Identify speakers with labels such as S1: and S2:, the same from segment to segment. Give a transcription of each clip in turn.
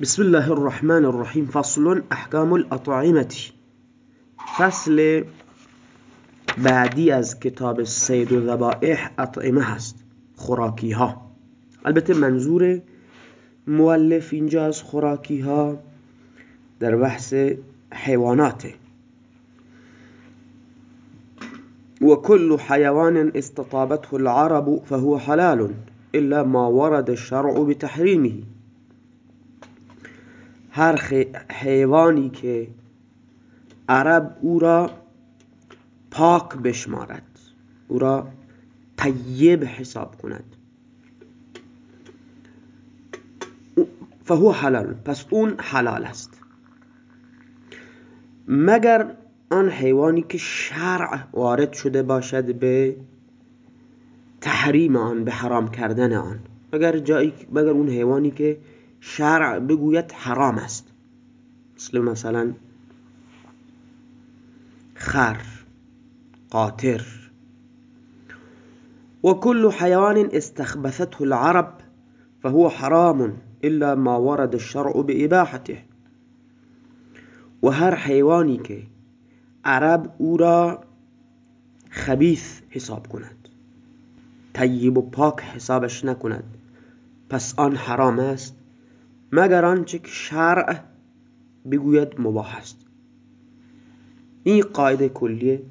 S1: بسم الله الرحمن الرحیم فصل احکام الاطعمتی فصل بعدی از کتاب سید و ذبائح اطعمه هست خوراکی ها البته منظور مؤلف اینجا از خوراکی ها در بحث حیواناته وكل حيوان استطابته العرب فهو حلال إلا ما ورد الشرع بتحريمه هر حیوانی که عرب او را پاک بشمارد او را طیب حساب کند. فهو حلال پس اون حلال است. مگر آن حیوانی که شرع وارد شده باشد به تحریم آن به حرام کردن آن؟ مگر جایی مگر اون حیوانی که شرع بگوید حرام است مثل مثلا خر قاطر. وكل حيوان استخبثته العرب فهو حرام إلا ما ورد الشرع بإباحته. و هر حیوانی که عرب أو را خبیث حساب کند طیب و پاک حسابش نکند. پس آن حرام است مگر آنچه که شرع بگوید مباح است. این قاعده کلیه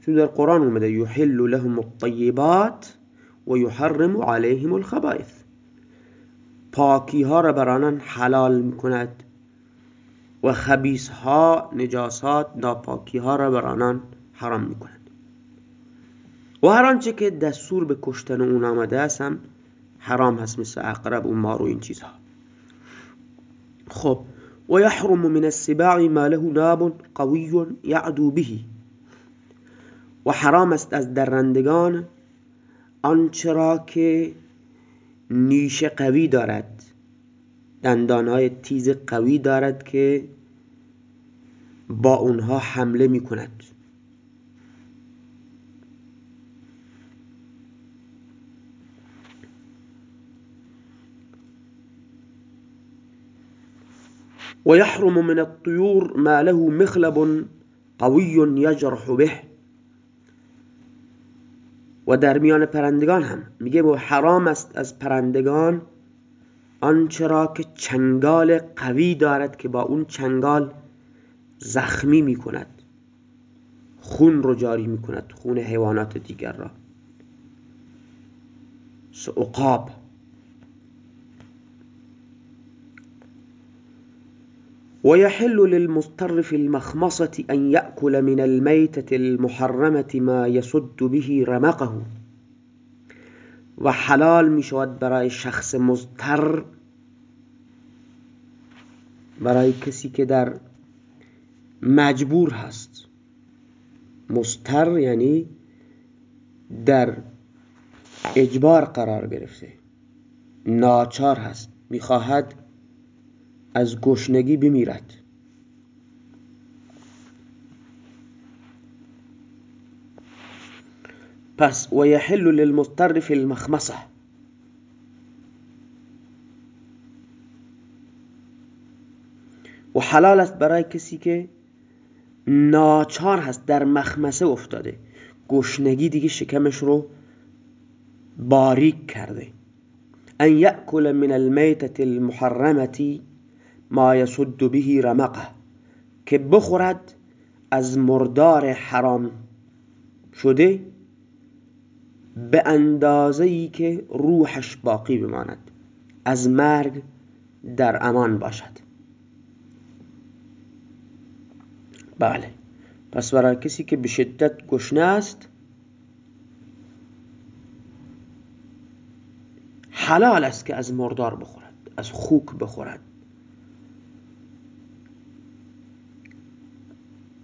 S1: چون در قرآن اومده یحل لهم الطیبات و یحرم علیهم الخبائث. پاکی ها را بر حلال می‌کند و خبیث ها نجاسات ناپاکی ها را بر حرام می‌کند. و هر آنچه که دستور به کشتن اون آمده است هم حرام هست مثل اقرب و مار و این چیزها. خب. و یحرم من السباع ما له ناب قوی یعدو به. و حرام است از درندگان آنچه را که نیش قوی دارد. دندانهای تیز قوی دارد که با اونها حمله می کند و یحرم من الطیور ما له مخلب قوی یجرح به. و در میان پرندگان هم. میگه و حرام است از پرندگان آنچه را که چنگال قوی دارد که با اون چنگال زخمی می‌کند. خون رو جاری می‌کند خون حیوانات دیگر را. عقاب ويحل للمضطر المخمصة أن يأكل من الميتة المحرمة ما يسد به رمقه. و حلال می برای شخص مضطر برای کسی که در مجبور هست. مضطر یعنی در اجبار قرار گرفته. ناچار هست. می‌خواهد از گشنگی بمیرد. پس و یحل للمضطر فی المخمصه و حلال است برای کسی که ناچار هست در مخمسه افتاده. گشنگی دیگه شکمش رو باریک کرده. ان یأکل من المیتة المحرمة ما يسد به رمقه که بخورد از مردار حرام. شده؟ به اندازه ای که روحش باقی بماند از مرگ در امان باشد. بله پس برای کسی که به شدت گشنه است حلال است که از مردار بخورد از خوک بخورد.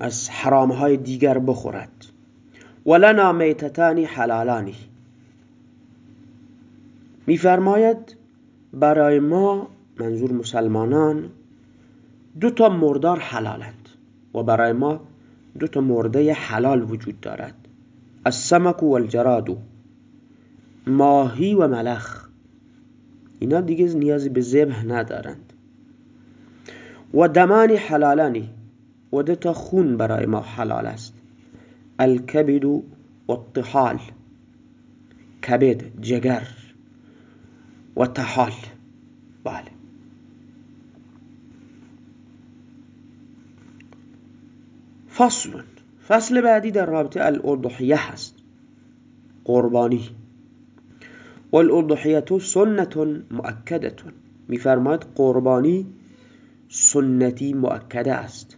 S1: از حرامهای دیگر بخورد. ولنا میتتان حلالانی. میفرماید برای ما منظور مسلمانان دو تا مردار حلالند و برای ما دو تا مرده حلال وجود دارد. السمک و الجراد ماهی و ملخ. اینا دیگه نیازی به ذبح ندارند. و دمانی حلالانی. و تا خون برای ما حلال است. الکبد و الطحال. کبد جگر و تحال بله. فصل. فصل بعدی در رابطه الاضحیه هست. قربانی. والاضحیه سنت مؤکده میفرماید قربانی سنتی مؤکده است.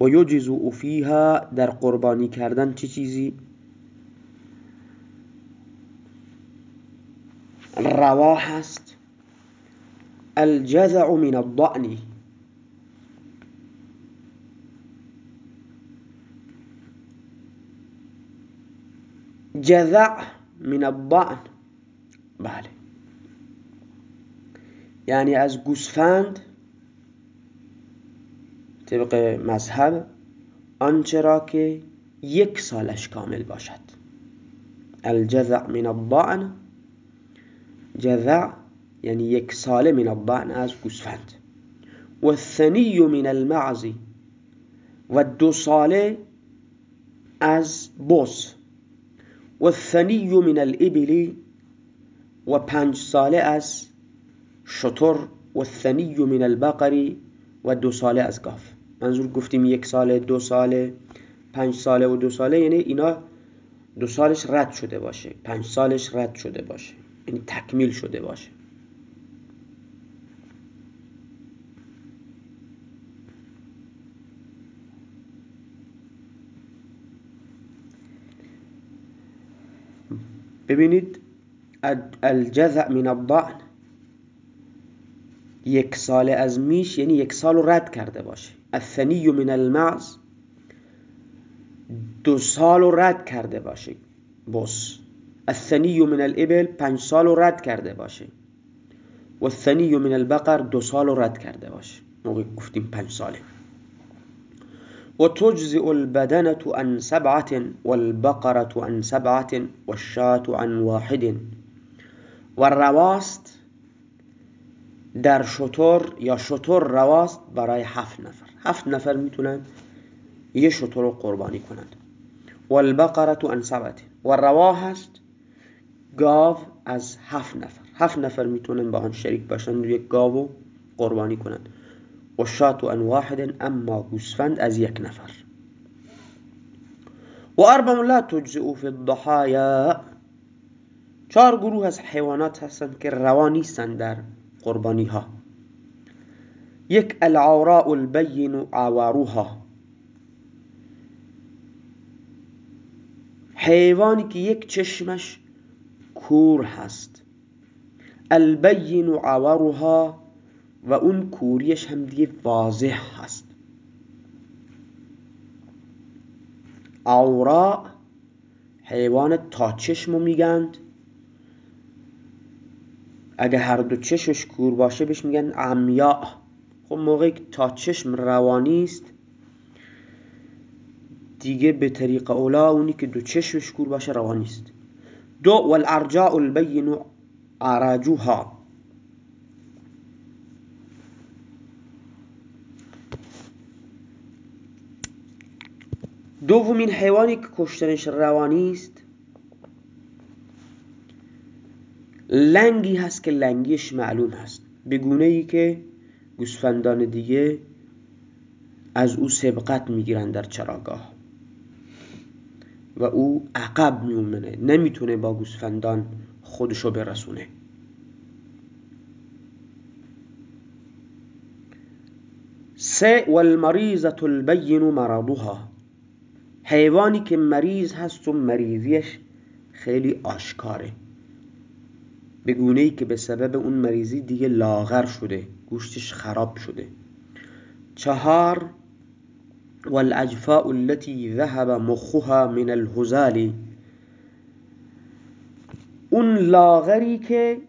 S1: و یجزو فیها در قربانی کردن چه چیزی؟ روا هست الجذع من الضأن. جذع من الضأن. بله. یعنی از گوسفند طبق مذهب آنچه که یک سالش کامل باشد. الجذع من الضأن. جذع یعنی یک ساله من الضأن از گوسفند. و من المعز. و دو ساله از بز. و من الابل و پنج ساله از شطر و من البقر. و دو ساله از گاو. منظور گفتیم یک ساله دو ساله پنج ساله و دو ساله یعنی اینا دو سالش رد شده باشه. پنج سالش رد شده باشه. یعنی تکمیل شده باشه. ببینید الجذع من الضعن یک سال از میش یعنی یک سال رد کرده باشه. الثنی من المعز دو سال رو رد کرده باشه. بس. الثنی من الابل پنج سال رو رد کرده باشه. و الثنی من البقر دو سال رو رد کرده باشه. موقع گفتیم پنج ساله. و تجزئ البدنة عن سبعة والبقرة عن سبعة والشاة عن واحد. و رواست در شطور یا شطور رواست برای هفت نفر. هفت نفر می‌تونن یه شطور رو قربانی کنند. والبقرة عن سبعة. و روا هست. گاو از هفت نفر. هفت نفر می‌تونن با هم شریک باشن و یک گاو قربانی کنند. و شات ان واحد اما گوسفند از یک نفر. و اربع لا تجزئ فی الضحایا چهار گروه از حیوانات هستند که روا نیستند در قربانی ها یک العوراء البین عواروها حیوانی که یک چشمش کور هست. البین عورها و اون کوریش هم دیگه واضح هست. عورا حیوان تا چشمو میگند. اگه هر دو چشمش کور باشه بهش میگن عمیاء. خب موقعی تا چشم روانی است دیگه به طریق اولا اونی که دو چشمش کور باشه روانی است. دو والارجاء البین عراجوها دومین حیوانی که کشتنش روانی است لنگی هست که لنگیش معلوم هست. به گونه ای که گوسفندان دیگه از او سبقت می‌گیرن در چراگاه. و او عقب میومنه نمی‌تونه با گوسفندان خودشو برسونه. سه والمریضة البین مرضها. حیوانی که مریض هست و مریضیش خیلی آشکاره. به گونه ای که به سبب اون مریضی دیگه لاغر شده. گوشتش خراب شده. چهار والاجفاء التي ذهب مخها من الهزال. اون لاغری که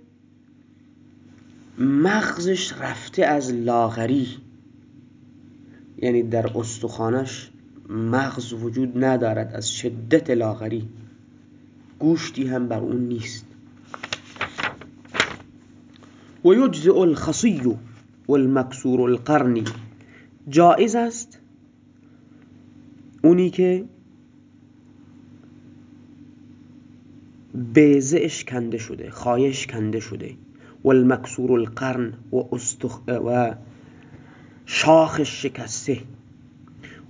S1: مغزش رفته از لاغری. یعنی در استخانش مغز وجود ندارد از شدت لاغری. گوشتی هم بر اون نیست. و یجزئ الخصی و المکسور القرنی جائز است اونی که بیزش کنده شده خایش کنده شده. و المکسور القرن و, استخ و شاخش شکسته.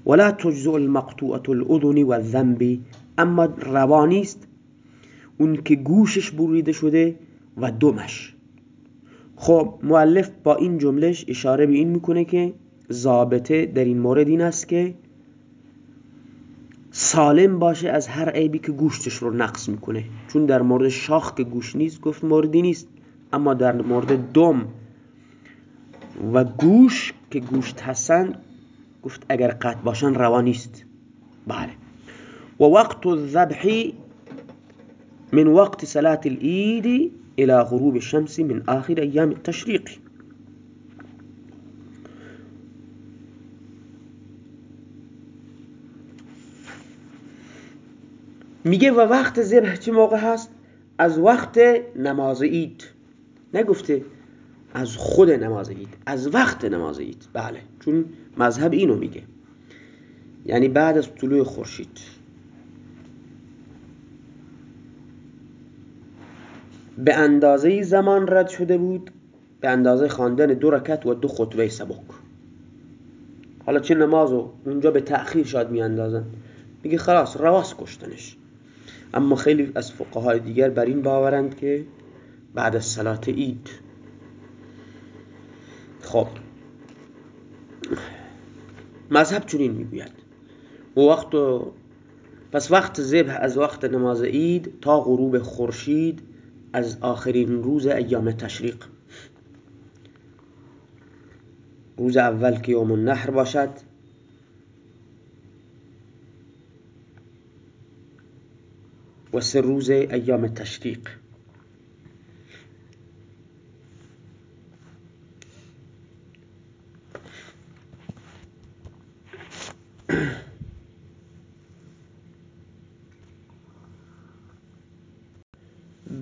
S1: ولا تجزء المقطوعة الاذن و الذنب اما روانیست اون که گوشش بریده شده و دمش. خب مؤلف با این جملش اشاره به این می‌کنه که ضابطه در این مورد این است که سالم باشه از هر عیبی که گوشتش رو نقص می‌کنه. چون در مورد شاخ که گوش نیست گفت موردی نیست. اما در مورد دم و گوش که گوشت هستن گفت اگر قطع باشن روا نیست. بله. و وقت الذبح من وقت صلاة الإيد إلى غروب الشمس من آخر أيام التشريق. میگه و وقت ذبح چه موقع هست؟ از وقت نماز اید نگفته از خود نماز اید از وقت نماز اید بله چون مذهب اینو میگه. یعنی بعد از طلوع خورشید. به اندازه زمان رد شده بود به اندازه خواندن دو رکت و دو خطبه سبک. حالا چه نمازو اونجا به تأخیر شاید میاندازن. میگه خلاص رواس کشتنش. اما خیلی از فقهای دیگر بر این باورند که بعد از صلات اید خب. مذهب چنین می‌گوید. و وقت پس وقت ذبح از وقت نماز اید تا غروب خورشید از آخرین روز ایام تشریق. روز اول که یوم النحر باشد و سه روز ایام تشریق.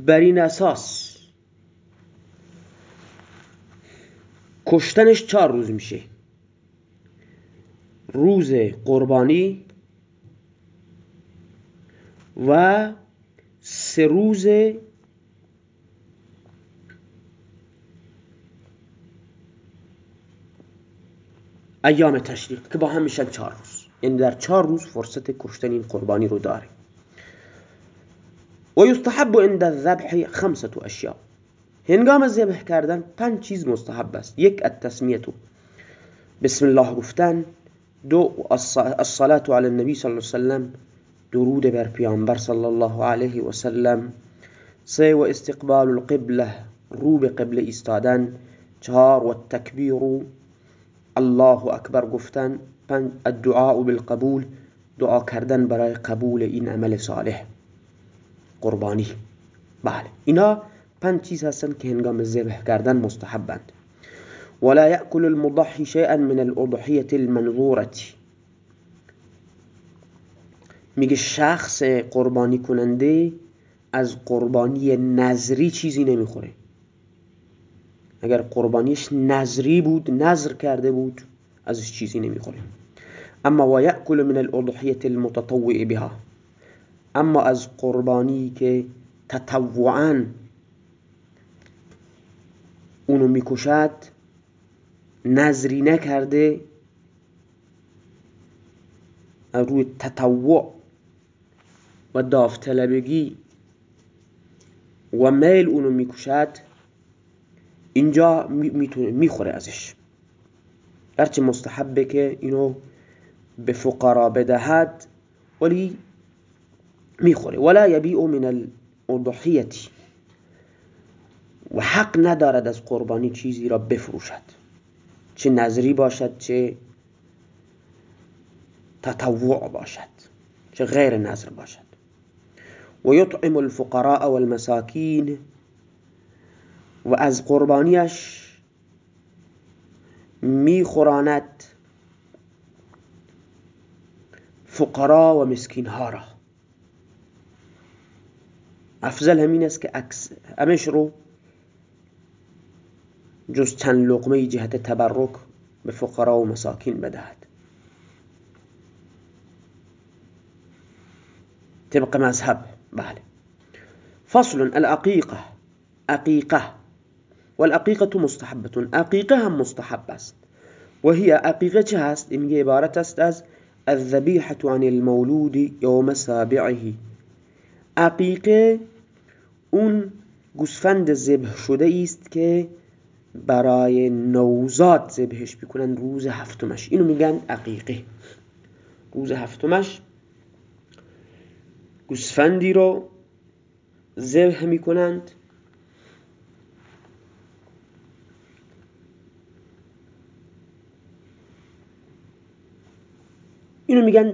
S1: بر این اساس. کشتنش چهار روز میشه. روز قربانی و سه روز ایام تشریق که با هم میشن چهار روز. یعنی در چهار روز فرصت کشتن این قربانی رو داره و یستحب عند الذبح خمسة اشیاء هنگام ذبح کردن پنج چیز مستحب است. یک التسمیتو بسم الله گفتن. دو الصلاة على النبي صلی الله علیه وسلم. درود بر پیامبر صلی الله علیه و سلم سه استقبال القبلة. رو به قبله چهار و تکبیر الله گفتن. پنج الدعاء بالقبول. دعا کردن برای قبول این عمل صالح. قربانی. بله. اینا پنج چیز هستن که هنگام ذبح کردن مستحبند. ولا يأكل المضحي شيئا من الأضحية المنظورة. میگه شخص قربانی کننده از قربانی نظری چیزی نمی‌خوره. اگر قربانیش نظری بود نظر کرده بود ازش چیزی نمی‌خوره. اما و یأکل من الاضحیه المتطوع بها. اما از قربانی که تطوعا اونو می‌کشد نظری نکرده روی تطوع و داوطلبگی و میل اونو می‌کشد اینجا می‌تونه می‌خوره ازش. هرچه مستحبه که اینو به فقرا بدهد ولی می‌خوره. ولا یبیع من الاضحیتی و حق ندارد از قربانی چیزی را بفروشد. چه نظری باشد چه تطوع باشد چه غیر نظر باشد. و یطعم الفقراء والمساکین. و از قربانیش میخوراند فقرا و مسکین ها را. أفضل همین است که همش رو جز چند لقمه جهت تبرک به فقرا و مساکین بدهد. طبق مذهب بله. فصل العقيقة عقيقة والعقيقة مستحبة عقيقة هم مستحب است. وهي عقيقة چه هست؟ این عبارت است از الذبيحة عن المولود يوم سابعه. عقیقه اون گوسفند ذبح شده است که برای نوزاد ذبحش می‌کنن روز هفتمش. اینو میگن عقیقه. روز هفتمش گوسفندی رو ذبح می‌کنند. اینو میگن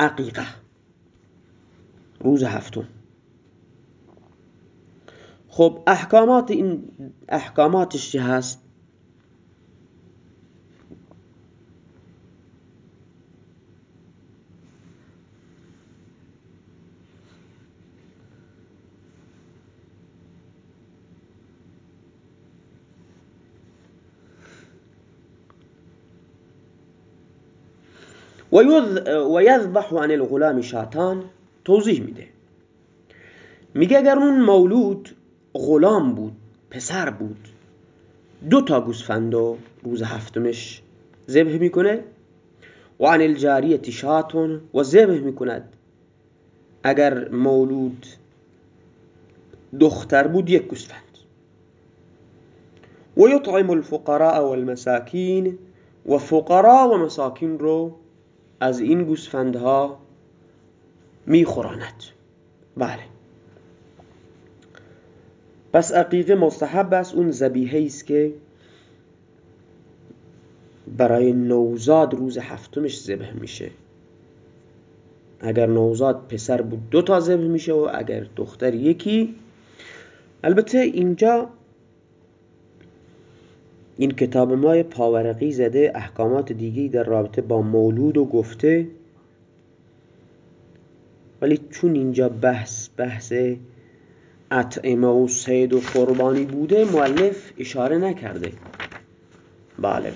S1: عقیقه. روز هفتم. خب احکامات این احکاماتش چه هست؟ و یذبح عن الغلام شاتان. توضیح میده. میگه اگر اون مولود غلام بود پسر بود دو تا گوسفندو روز هفتمش ذبح می‌کنه و عن الجاریه شاتون و ذبح می‌کند. اگر مولود دختر بود یک گوسفند. و یطعم الفقراء والمساکین و فقرا و مساکین رو از این گوسفندها میخوراند. بله. پس عقیقه مستحب است اون زبیهه است که برای نوزاد روز هفتمش ذبح میشه. اگر نوزاد پسر بود دو تا ذبح میشه و اگر دختر یکی. البته اینجا این کتاب ما پاورقی زده احکامات دیگی در رابطه با مولود و گفته. ولی چون اینجا بحث بحث اطعمه و سید و قربانی بوده مؤلف اشاره نکرده. بله.